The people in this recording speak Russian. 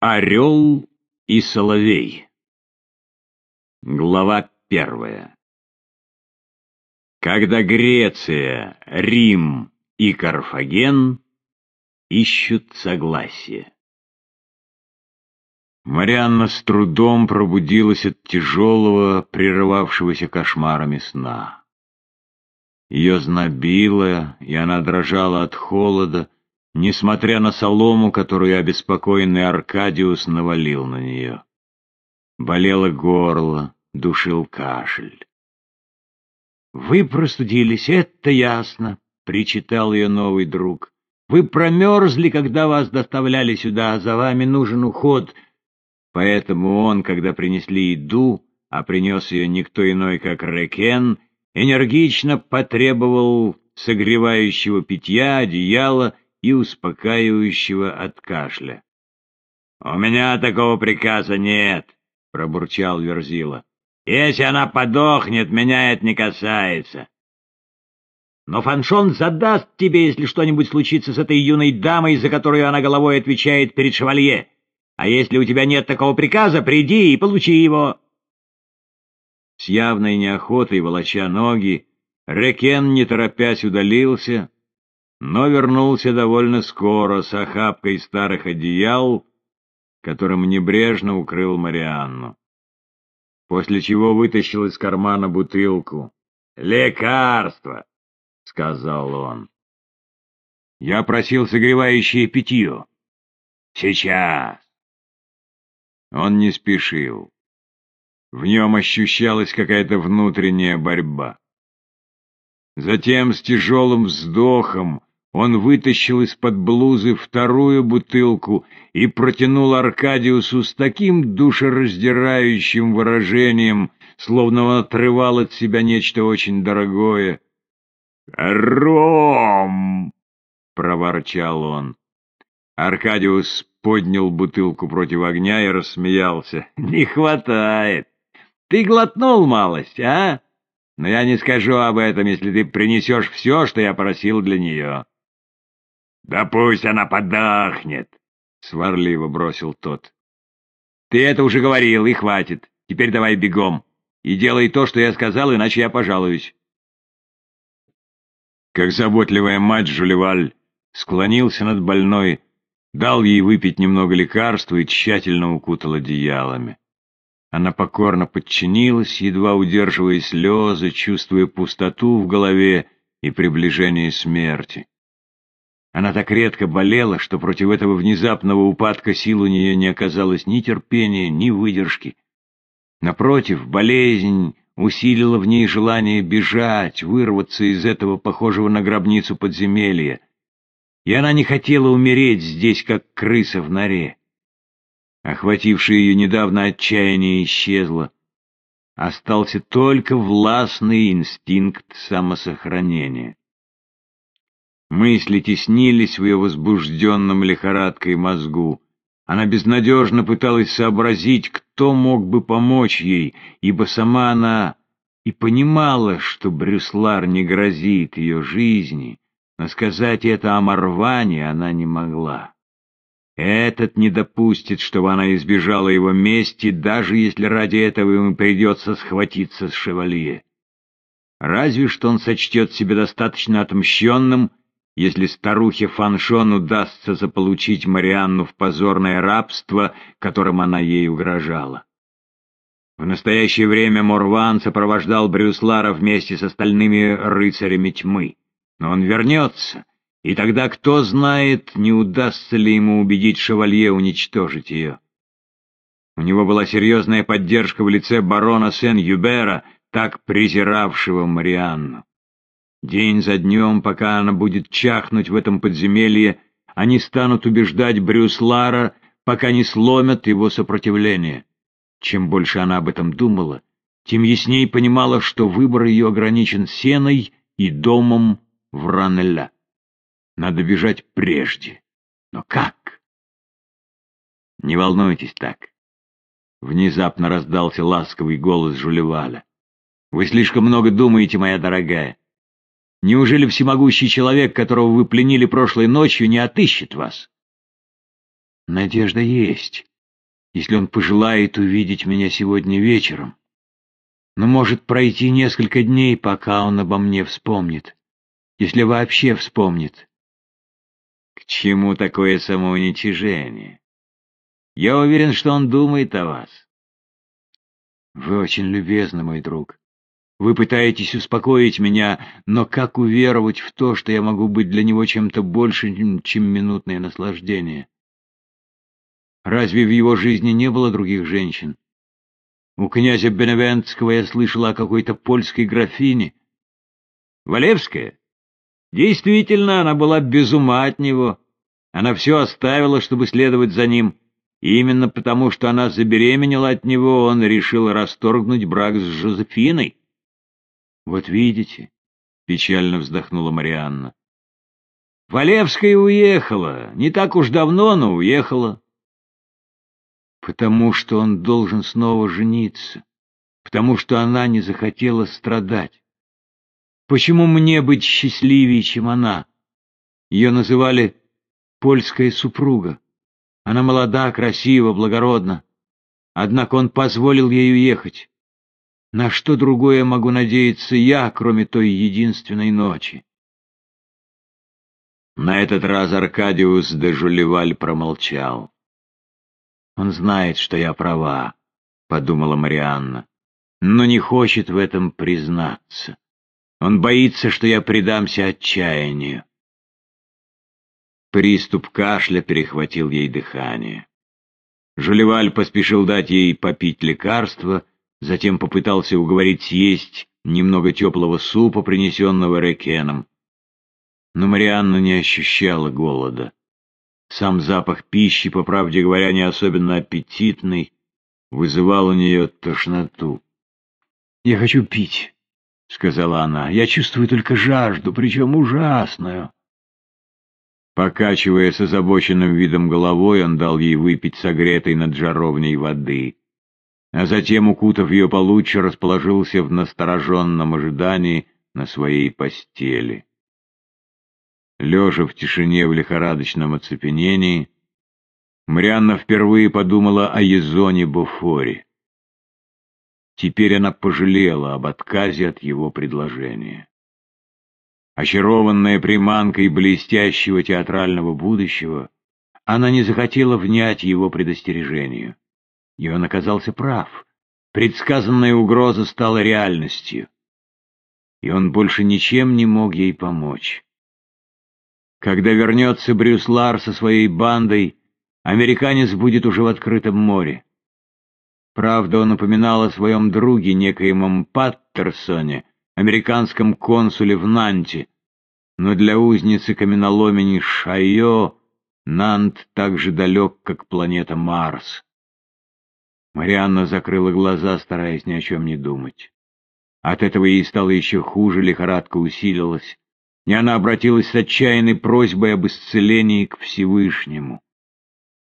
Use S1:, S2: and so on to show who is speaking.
S1: Орел и соловей. Глава первая. Когда Греция, Рим и Карфаген ищут согласие. Марианна с трудом пробудилась от тяжелого, прерывавшегося кошмарами сна. Ее знобило, и она дрожала от холода, несмотря на солому, которую обеспокоенный Аркадиус навалил на нее. Болело горло, душил кашель. «Вы простудились, это ясно», — причитал ее новый друг. «Вы промерзли, когда вас доставляли сюда, а за вами нужен уход». Поэтому он, когда принесли еду, а принес ее никто иной, как Рекен, энергично потребовал согревающего питья, одеяла и успокаивающего от кашля. — У меня такого приказа нет, — пробурчал Верзила. — Если она подохнет, меня это не касается. — Но Фаншон задаст тебе, если что-нибудь случится с этой юной дамой, за которую она головой отвечает перед шевалье. А если у тебя нет такого приказа, приди и получи его. С явной неохотой, волоча ноги, Рекен, не торопясь, удалился, но вернулся довольно скоро с охапкой старых одеял, которым небрежно укрыл Марианну. После чего вытащил из кармана бутылку. «Лекарство!» — сказал он. «Я просил согревающее питье. Сейчас!» Он не спешил. В нем ощущалась какая-то внутренняя борьба. Затем с тяжелым вздохом он вытащил из-под блузы вторую бутылку и протянул Аркадиусу с таким душераздирающим выражением, словно он отрывал от себя нечто очень дорогое. «Ром!» — проворчал он. Аркадиус поднял бутылку против огня и рассмеялся. «Не хватает! Ты глотнул малость, а? Но я не скажу об этом, если ты принесешь все, что я просил для нее». «Да пусть она подохнет!» — сварливо бросил тот. «Ты это уже говорил, и хватит. Теперь давай бегом. И делай то, что я сказал, иначе я пожалуюсь». Как заботливая мать Жулеваль склонился над больной, дал ей выпить немного лекарства и тщательно укутал одеялами. Она покорно подчинилась, едва удерживая слезы, чувствуя пустоту в голове и приближение смерти. Она так редко болела, что против этого внезапного упадка сил у нее не оказалось ни терпения, ни выдержки. Напротив, болезнь усилила в ней желание бежать, вырваться из этого похожего на гробницу подземелья. И она не хотела умереть здесь, как крыса в норе. Охватившее ее недавно отчаяние исчезло. Остался только властный инстинкт самосохранения. Мысли теснились в ее возбужденном лихорадкой мозгу. Она безнадежно пыталась сообразить, кто мог бы помочь ей, ибо сама она и понимала, что Брюслар не грозит ее жизни, но сказать это о Марване она не могла. Этот не допустит, чтобы она избежала его мести, даже если ради этого ему придется схватиться с шевалье. Разве что он сочтет себя достаточно отмщенным — если старухе Фаншон удастся заполучить Марианну в позорное рабство, которым она ей угрожала. В настоящее время Морван сопровождал Брюслара вместе с остальными рыцарями тьмы. Но он вернется, и тогда кто знает, не удастся ли ему убедить шевалье уничтожить ее. У него была серьезная поддержка в лице барона Сен-Юбера, так презиравшего Марианну. День за днем, пока она будет чахнуть в этом подземелье, они станут убеждать Брюслара, пока не сломят его сопротивление. Чем больше она об этом думала, тем ясней понимала, что выбор ее ограничен сеной и домом в Ранеля. Надо бежать прежде. Но как? Не волнуйтесь так. Внезапно раздался ласковый голос Жулеваля. Вы слишком много думаете, моя дорогая. Неужели всемогущий человек, которого вы пленили прошлой ночью, не отыщет вас? Надежда есть, если он пожелает увидеть меня сегодня вечером. Но может пройти несколько дней, пока он обо мне вспомнит, если вообще вспомнит. К чему такое самоуничижение? Я уверен, что он думает о вас. Вы очень любезны, мой друг. Вы пытаетесь успокоить меня, но как уверовать в то, что я могу быть для него чем-то большим, чем минутное наслаждение? Разве в его жизни не было других женщин? У князя Беневентского я слышала о какой-то польской графине. Валевская? Действительно, она была без ума от него. Она все оставила, чтобы следовать за ним. И именно потому, что она забеременела от него, он решил расторгнуть брак с Жозефиной. Вот видите, — печально вздохнула Марианна. Валевская уехала, не так уж давно, но уехала. Потому что он должен снова жениться, потому что она не захотела страдать. Почему мне быть счастливее, чем она? Ее называли «польская супруга». Она молода, красива, благородна. Однако он позволил ей уехать. На что другое могу надеяться я, кроме той единственной ночи? На этот раз Аркадиус де Жулеваль промолчал. «Он знает, что я права», — подумала Марианна, — «но не хочет в этом признаться. Он боится, что я предамся отчаянию». Приступ кашля перехватил ей дыхание. Жулеваль поспешил дать ей попить лекарство — затем попытался уговорить съесть немного теплого супа, принесенного Рекеном. Но Марианна не ощущала голода. Сам запах пищи, по правде говоря, не особенно аппетитный, вызывал у нее тошноту. «Я хочу пить», — сказала она. «Я чувствую только жажду, причем ужасную». Покачивая с озабоченным видом головой, он дал ей выпить согретой над жаровней воды а затем, укутав ее получше, расположился в настороженном ожидании на своей постели. Лежа в тишине в лихорадочном оцепенении, Марианна впервые подумала о Езоне Буфоре. Теперь она пожалела об отказе от его предложения. Очарованная приманкой блестящего театрального будущего, она не захотела внять его предостережению. И он оказался прав. Предсказанная угроза стала реальностью. И он больше ничем не мог ей помочь. Когда вернется Брюс Лар со своей бандой, американец будет уже в открытом море. Правда, он упоминал о своем друге, некоемом Паттерсоне, американском консуле в Нанте, но для узницы каменоломени Шайо Нант так же далек, как планета Марс. Марианна закрыла глаза, стараясь ни о чем не думать. От этого ей стало еще хуже, лихорадка усилилась, и она обратилась с отчаянной просьбой об исцелении к Всевышнему.